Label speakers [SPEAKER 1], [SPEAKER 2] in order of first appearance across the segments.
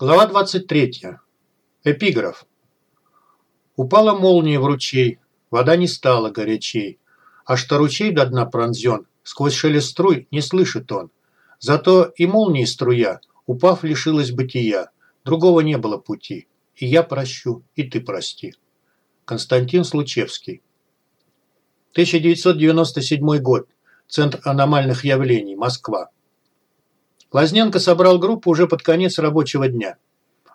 [SPEAKER 1] Глава 23. Эпиграф. Упала молния в ручей, вода не стала горячей, а что ручей до дна пронзен, сквозь шелест струй не слышит он. Зато и молнии струя, упав, лишилась бытия, другого не было пути. И я прощу, и ты прости. Константин Случевский. 1997 год. Центр аномальных явлений. Москва. Лазненко собрал группу уже под конец рабочего дня.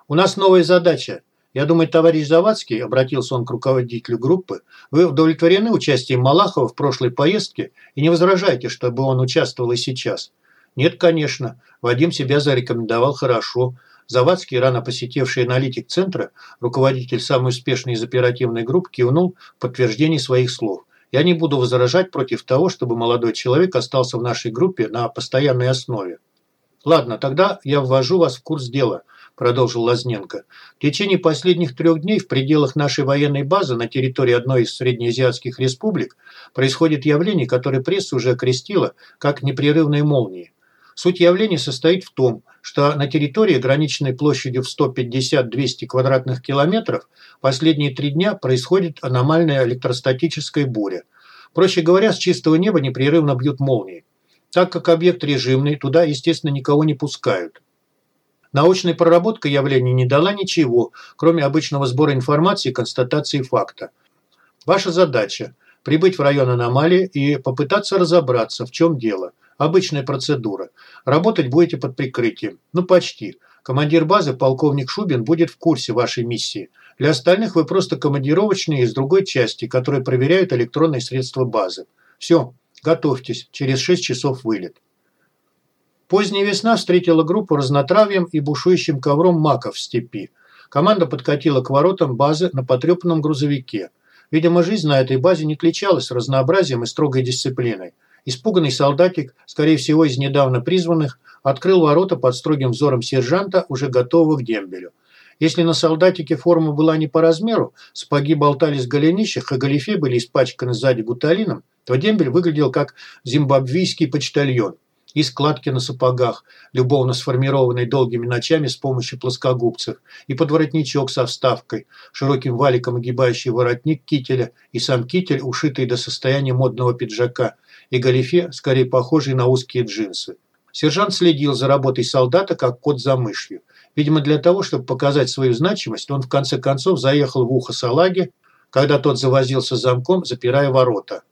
[SPEAKER 1] «У нас новая задача. Я думаю, товарищ Завадский, обратился он к руководителю группы, вы удовлетворены участием Малахова в прошлой поездке и не возражаете, чтобы он участвовал и сейчас?» «Нет, конечно. Вадим себя зарекомендовал хорошо. Завадский, рано посетивший аналитик центра, руководитель самой успешной из оперативной групп, кивнул в подтверждении своих слов. Я не буду возражать против того, чтобы молодой человек остался в нашей группе на постоянной основе. «Ладно, тогда я ввожу вас в курс дела», – продолжил Лазненко. «В течение последних трех дней в пределах нашей военной базы на территории одной из среднеазиатских республик происходит явление, которое пресса уже окрестила как непрерывные молнии. Суть явления состоит в том, что на территории, ограниченной площадью в 150-200 квадратных километров, последние три дня происходит аномальная электростатическая буря. Проще говоря, с чистого неба непрерывно бьют молнии. Так как объект режимный, туда, естественно, никого не пускают. Научная проработка явления не дала ничего, кроме обычного сбора информации и констатации факта. Ваша задача – прибыть в район аномалии и попытаться разобраться, в чем дело. Обычная процедура. Работать будете под прикрытием. Ну, почти. Командир базы, полковник Шубин, будет в курсе вашей миссии. Для остальных вы просто командировочные из другой части, которые проверяют электронные средства базы. Все. Готовьтесь, через 6 часов вылет. Поздняя весна встретила группу разнотравьем и бушующим ковром маков в степи. Команда подкатила к воротам базы на потрепанном грузовике. Видимо, жизнь на этой базе не отличалась разнообразием и строгой дисциплиной. Испуганный солдатик, скорее всего из недавно призванных, открыл ворота под строгим взором сержанта, уже готового к дембелю. Если на солдатике форма была не по размеру, сапоги болтались в голенищах, а галифе были испачканы сзади гуталином, то дембель выглядел как зимбабвийский почтальон. И складки на сапогах, любовно сформированные долгими ночами с помощью плоскогубцев, и подворотничок со вставкой, широким валиком огибающий воротник кителя, и сам китель, ушитый до состояния модного пиджака, и галифе, скорее похожий на узкие джинсы. Сержант следил за работой солдата, как кот за мышью. Видимо, для того, чтобы показать свою значимость, он в конце концов заехал в ухо салаги, когда тот завозился замком, запирая ворота.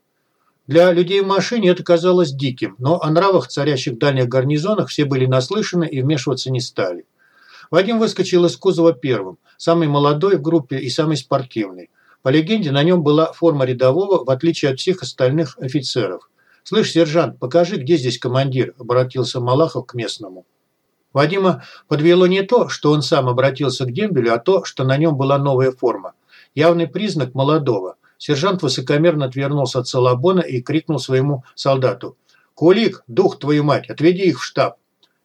[SPEAKER 1] Для людей в машине это казалось диким, но о нравах, царящих в дальних гарнизонах, все были наслышаны и вмешиваться не стали. Вадим выскочил из кузова первым, самый молодой в группе и самый спортивный. По легенде, на нем была форма рядового, в отличие от всех остальных офицеров. «Слышь, сержант, покажи, где здесь командир», – обратился Малахов к местному. Вадима подвело не то, что он сам обратился к дембелю, а то, что на нем была новая форма. Явный признак молодого – Сержант высокомерно отвернулся от Салабона и крикнул своему солдату. «Кулик, дух твою мать, отведи их в штаб!»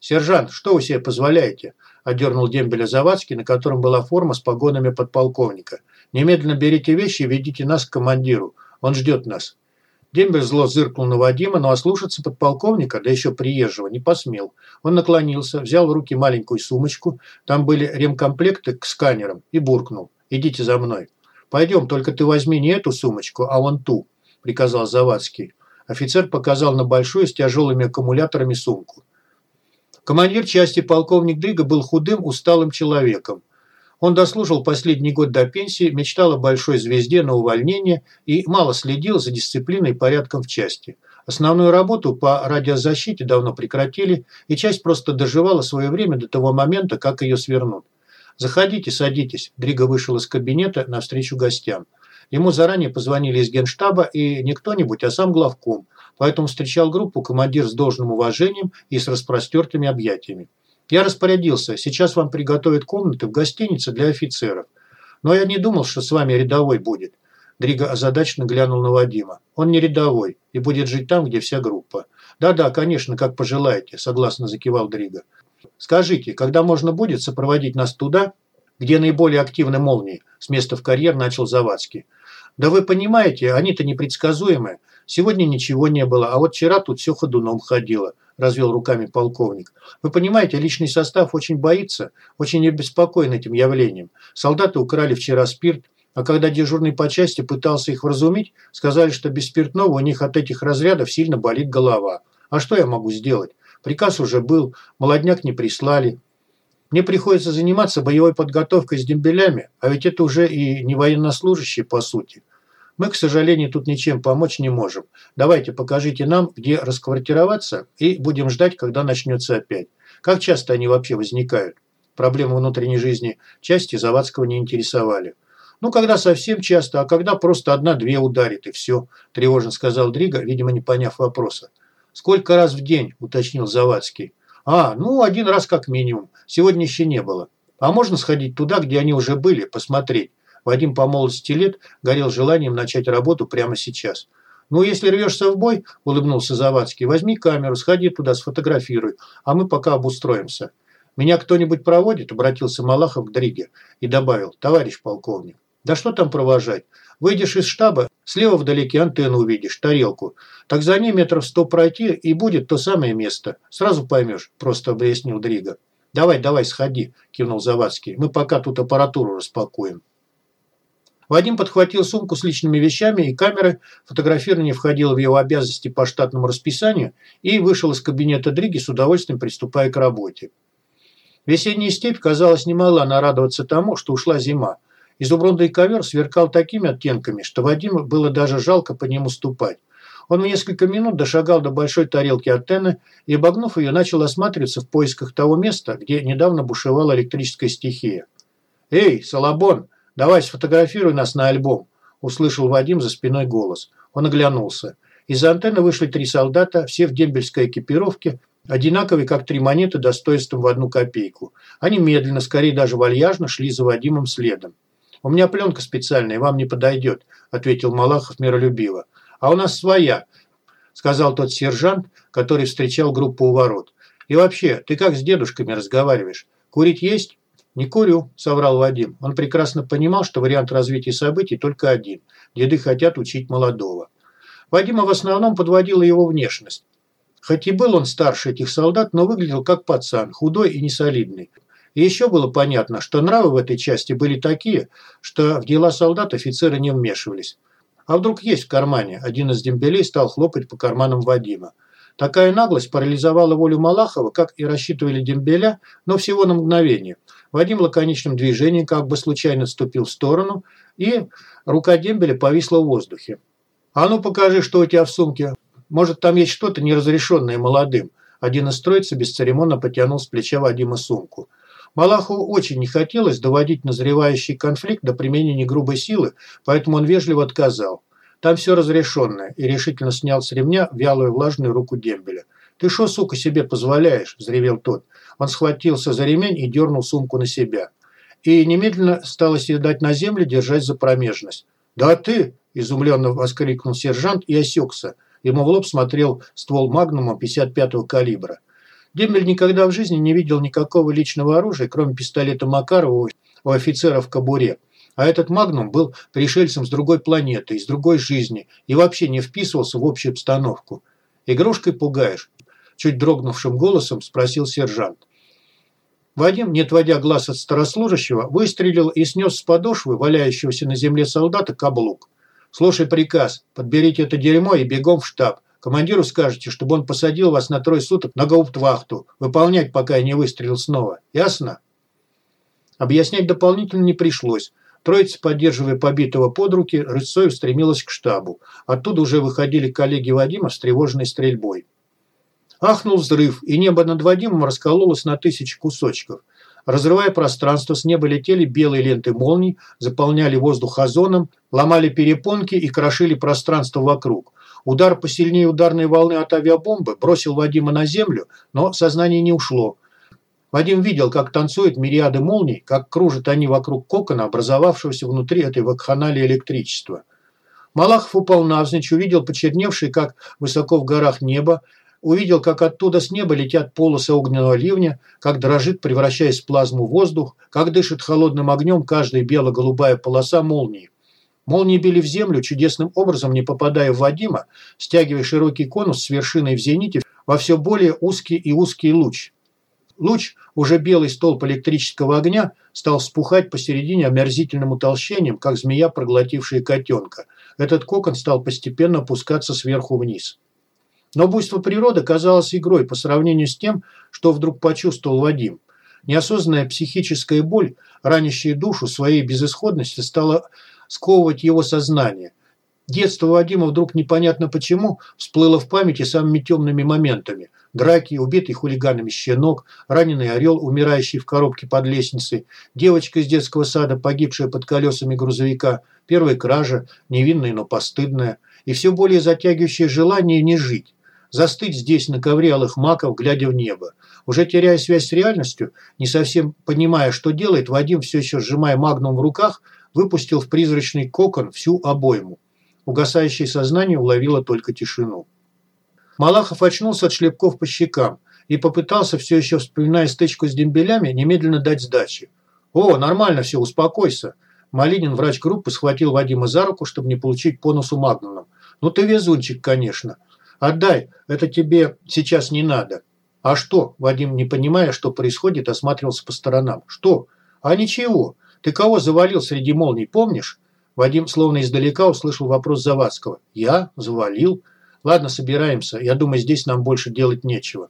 [SPEAKER 1] «Сержант, что вы себе позволяете?» – одернул дембеля Завадский, на котором была форма с погонами подполковника. «Немедленно берите вещи и ведите нас к командиру. Он ждет нас». Дембель зло зыркнул на Вадима, но ослушаться подполковника, да еще приезжего, не посмел. Он наклонился, взял в руки маленькую сумочку, там были ремкомплекты к сканерам, и буркнул. «Идите за мной». «Пойдем, только ты возьми не эту сумочку, а вон ту», – приказал Завадский. Офицер показал на большую с тяжелыми аккумуляторами сумку. Командир части полковник Дрига был худым, усталым человеком. Он дослужил последний год до пенсии, мечтал о большой звезде на увольнение и мало следил за дисциплиной и порядком в части. Основную работу по радиозащите давно прекратили, и часть просто доживала свое время до того момента, как ее свернут. «Заходите, садитесь». Дриго вышел из кабинета навстречу гостям. Ему заранее позвонили из генштаба, и не кто-нибудь, а сам главком. Поэтому встречал группу командир с должным уважением и с распростертыми объятиями. «Я распорядился. Сейчас вам приготовят комнаты в гостинице для офицеров. Но я не думал, что с вами рядовой будет». Дриго озадаченно глянул на Вадима. «Он не рядовой и будет жить там, где вся группа». «Да-да, конечно, как пожелаете», – согласно закивал Дриго. Скажите, когда можно будет сопроводить нас туда, где наиболее активны молнии?» С места в карьер начал Завадский. Да вы понимаете, они-то непредсказуемые. Сегодня ничего не было, а вот вчера тут все ходуном ходило, развел руками полковник. Вы понимаете, личный состав очень боится, очень обеспокоен этим явлением. Солдаты украли вчера спирт, а когда дежурный по части пытался их вразумить, сказали, что без спиртного у них от этих разрядов сильно болит голова. А что я могу сделать? Приказ уже был, молодняк не прислали. Мне приходится заниматься боевой подготовкой с дембелями, а ведь это уже и не военнослужащие, по сути. Мы, к сожалению, тут ничем помочь не можем. Давайте покажите нам, где расквартироваться, и будем ждать, когда начнется опять. Как часто они вообще возникают? Проблемы внутренней жизни части Завадского не интересовали. Ну, когда совсем часто, а когда просто одна-две ударит, и все, тревожно сказал Дрига, видимо, не поняв вопроса. Сколько раз в день, уточнил Завадский. А, ну, один раз как минимум. Сегодня еще не было. А можно сходить туда, где они уже были, посмотреть? Вадим по молодости лет горел желанием начать работу прямо сейчас. «Ну, если рвешься в бой», – улыбнулся Завадский, – «возьми камеру, сходи туда, сфотографируй, а мы пока обустроимся». «Меня кто-нибудь проводит?» – обратился Малахов к Дриге и добавил, «товарищ полковник». «Да что там провожать? Выйдешь из штаба, слева вдалеке антенну увидишь, тарелку. Так за ней метров сто пройти, и будет то самое место. Сразу поймешь», – просто объяснил Дрига. «Давай, давай, сходи», – кивнул Завадский. «Мы пока тут аппаратуру распакуем». Вадим подхватил сумку с личными вещами и камеры, фотографирование входило в его обязанности по штатному расписанию и вышел из кабинета Дриги с удовольствием приступая к работе. Весенняя степь, казалось, не могла нарадоваться тому, что ушла зима. Изумрудный ковер сверкал такими оттенками, что Вадиму было даже жалко по нему ступать. Он в несколько минут дошагал до большой тарелки антенны и, обогнув ее, начал осматриваться в поисках того места, где недавно бушевала электрическая стихия. «Эй, Салабон!» «Давай, сфотографируй нас на альбом», – услышал Вадим за спиной голос. Он оглянулся. Из-за антенны вышли три солдата, все в дембельской экипировке, одинаковые, как три монеты, достоинством в одну копейку. Они медленно, скорее даже вальяжно, шли за Вадимом следом. «У меня пленка специальная, вам не подойдет», – ответил Малахов миролюбиво. «А у нас своя», – сказал тот сержант, который встречал группу у ворот. «И вообще, ты как с дедушками разговариваешь? Курить есть?» «Не курю», – соврал Вадим. Он прекрасно понимал, что вариант развития событий только один. Деды хотят учить молодого. Вадима в основном подводила его внешность. Хоть и был он старше этих солдат, но выглядел как пацан, худой и несолидный. И еще было понятно, что нравы в этой части были такие, что в дела солдат офицеры не вмешивались. А вдруг есть в кармане? Один из дембелей стал хлопать по карманам Вадима. Такая наглость парализовала волю Малахова, как и рассчитывали дембеля, но всего на мгновение – Вадим лаконичным движением как бы случайно ступил в сторону, и рука дембеля повисла в воздухе. «А ну покажи, что у тебя в сумке. Может, там есть что-то неразрешенное молодым». Один из троицы бесцеремонно потянул с плеча Вадима сумку. Малаху очень не хотелось доводить назревающий конфликт до применения грубой силы, поэтому он вежливо отказал. Там все разрешенное, и решительно снял с ремня вялую влажную руку дембеля. «Ты что, сука, себе позволяешь?» – взревел тот. Он схватился за ремень и дернул сумку на себя. И немедленно стал оседать на землю, держась за промежность. «Да ты!» – изумленно воскликнул сержант и осекся. Ему в лоб смотрел ствол магнума 55-го калибра. Дембель никогда в жизни не видел никакого личного оружия, кроме пистолета Макарова у офицера в кобуре. А этот магнум был пришельцем с другой планеты, из другой жизни и вообще не вписывался в общую обстановку. «Игрушкой пугаешь?» – чуть дрогнувшим голосом спросил сержант. Вадим, не отводя глаз от старослужащего, выстрелил и снес с подошвы валяющегося на земле солдата каблук. «Слушай приказ. Подберите это дерьмо и бегом в штаб. Командиру скажете, чтобы он посадил вас на трое суток на гауптвахту. Выполнять, пока я не выстрелил снова. Ясно?» Объяснять дополнительно не пришлось. Троица, поддерживая побитого под руки, рысцой устремилась к штабу. Оттуда уже выходили коллеги Вадима с тревожной стрельбой. Ахнул взрыв, и небо над Вадимом раскололось на тысячи кусочков. Разрывая пространство, с неба летели белые ленты молний, заполняли воздух озоном, ломали перепонки и крошили пространство вокруг. Удар посильнее ударной волны от авиабомбы бросил Вадима на землю, но сознание не ушло. Вадим видел, как танцуют мириады молний, как кружат они вокруг кокона, образовавшегося внутри этой вакханалии электричества. Малахов упал навзничь, увидел почерневший, как высоко в горах небо, увидел, как оттуда с неба летят полосы огненного ливня, как дрожит, превращаясь в плазму воздух, как дышит холодным огнем каждая бело-голубая полоса молнии. Молнии били в землю, чудесным образом не попадая в Вадима, стягивая широкий конус с вершиной в зените во все более узкий и узкий луч. Луч, уже белый столб электрического огня, стал вспухать посередине омерзительным утолщением, как змея, проглотившая котенка. Этот кокон стал постепенно опускаться сверху вниз. Но буйство природы казалось игрой по сравнению с тем, что вдруг почувствовал Вадим. Неосознанная психическая боль, ранящая душу своей безысходности, стала сковывать его сознание. Детство Вадима вдруг непонятно почему всплыло в памяти самыми темными моментами. Драки, убитый хулиганами щенок, раненый орел, умирающий в коробке под лестницей, девочка из детского сада, погибшая под колесами грузовика, первая кража, невинная, но постыдная, и все более затягивающее желание не жить. Застыть здесь, на ковре алых маков, глядя в небо. Уже теряя связь с реальностью, не совсем понимая, что делает, Вадим, все еще сжимая магнум в руках, выпустил в призрачный кокон всю обойму. Угасающее сознание уловило только тишину. Малахов очнулся от шлепков по щекам и попытался, все еще вспоминая стычку с дембелями, немедленно дать сдачи. «О, нормально все, успокойся!» Малинин, врач группы, схватил Вадима за руку, чтобы не получить по носу магнумом. «Ну ты везунчик, конечно. Отдай, это тебе сейчас не надо». «А что?» – Вадим, не понимая, что происходит, осматривался по сторонам. «Что? А ничего. Ты кого завалил среди молний, помнишь?» Вадим словно издалека услышал вопрос Завадского. «Я? Завалил? Ладно, собираемся. Я думаю, здесь нам больше делать нечего».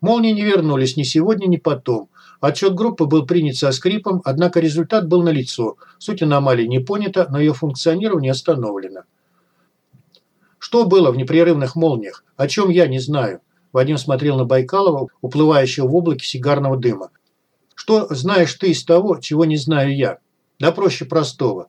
[SPEAKER 1] Молнии не вернулись ни сегодня, ни потом. Отчет группы был принят со скрипом, однако результат был налицо. Суть аномалии не понята, но ее функционирование остановлено. Что было в непрерывных молниях? О чем я не знаю. Вадим смотрел на Байкалова, уплывающего в облаке сигарного дыма. Что знаешь ты из того, чего не знаю я? Да проще простого.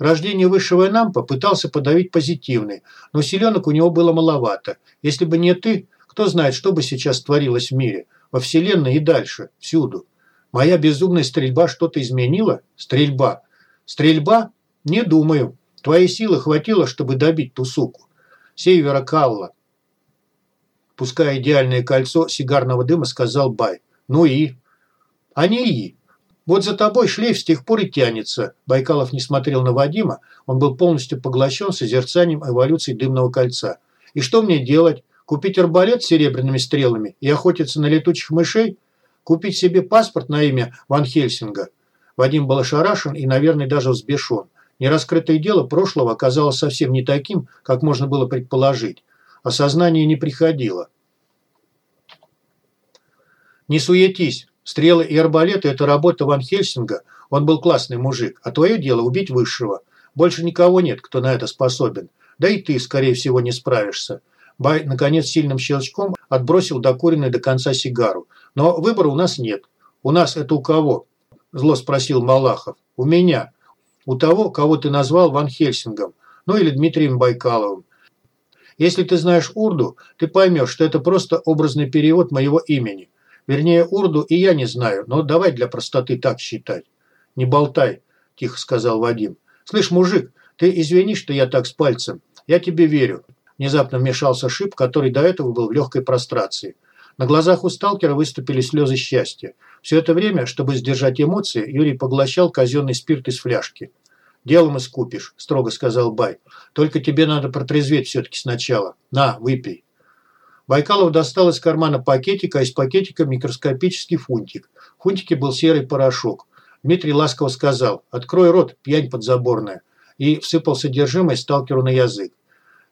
[SPEAKER 1] Рождение высшего Энампа пытался подавить позитивный, но селенок у него было маловато. Если бы не ты, кто знает, что бы сейчас творилось в мире, во Вселенной и дальше, всюду. Моя безумная стрельба что-то изменила? Стрельба. Стрельба? Не думаю. Твоей силы хватило, чтобы добить ту суку. Севера Калла. Пуская идеальное кольцо сигарного дыма, сказал Бай. Ну и? А не и. Вот за тобой шлейф с тех пор и тянется. Байкалов не смотрел на Вадима, он был полностью поглощен созерцанием эволюции дымного кольца. И что мне делать? Купить арбалет с серебряными стрелами и охотиться на летучих мышей? Купить себе паспорт на имя Ван Хельсинга? Вадим был ошарашен и, наверное, даже взбешен. Нераскрытое дело прошлого оказалось совсем не таким, как можно было предположить. Осознание не приходило. «Не суетись. Стрелы и арбалеты – это работа Ван Хельсинга. Он был классный мужик. А твое дело – убить высшего. Больше никого нет, кто на это способен. Да и ты, скорее всего, не справишься. Бай, наконец, сильным щелчком отбросил докуренный до конца сигару. Но выбора у нас нет. У нас это у кого? Зло спросил Малахов. У меня. У того, кого ты назвал Ван Хельсингом. Ну или Дмитрием Байкаловым. Если ты знаешь урду, ты поймешь, что это просто образный перевод моего имени. Вернее, урду и я не знаю, но давай для простоты так считать. Не болтай, тихо сказал Вадим. Слышь, мужик, ты извини, что я так с пальцем. Я тебе верю. Внезапно вмешался Шип, который до этого был в легкой прострации. На глазах у сталкера выступили слезы счастья. Все это время, чтобы сдержать эмоции, Юрий поглощал казенный спирт из фляжки. «Делом искупишь», – строго сказал Бай. «Только тебе надо протрезветь все-таки сначала. На, выпей». Байкалов достал из кармана пакетика, а из пакетика микроскопический фунтик. В фунтике был серый порошок. Дмитрий ласково сказал «Открой рот, пьянь подзаборная» и всыпал содержимое сталкеру на язык.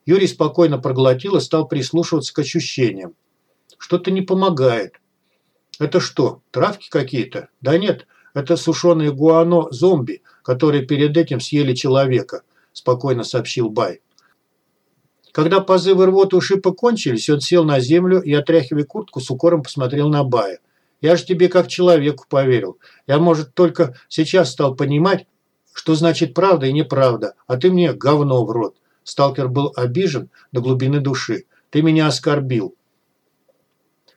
[SPEAKER 1] Юрий спокойно проглотил и стал прислушиваться к ощущениям. Что-то не помогает. Это что, травки какие-то? Да нет, это сушеные гуано-зомби, которые перед этим съели человека, спокойно сообщил Бай. Когда позывы рвоты у Шипа кончились, он сел на землю и, отряхивая куртку, с укором посмотрел на Бая. «Я же тебе как человеку поверил. Я, может, только сейчас стал понимать, что значит правда и неправда, а ты мне говно в рот». Сталкер был обижен до глубины души. «Ты меня оскорбил».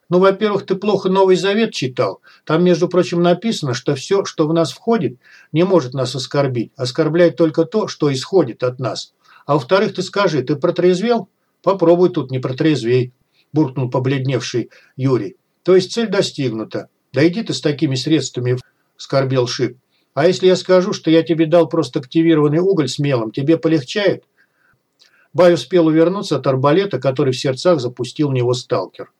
[SPEAKER 1] Ну, во-первых, ты плохо Новый Завет читал. Там, между прочим, написано, что все, что в нас входит, не может нас оскорбить. Оскорбляет только то, что исходит от нас. А во-вторых, ты скажи, ты протрезвел? Попробуй тут не протрезвей, буркнул побледневший Юрий. То есть цель достигнута. Да иди ты с такими средствами, скорбел Шип. А если я скажу, что я тебе дал просто активированный уголь с мелом, тебе полегчает?» Бай успел увернуться от арбалета, который в сердцах запустил в него сталкер.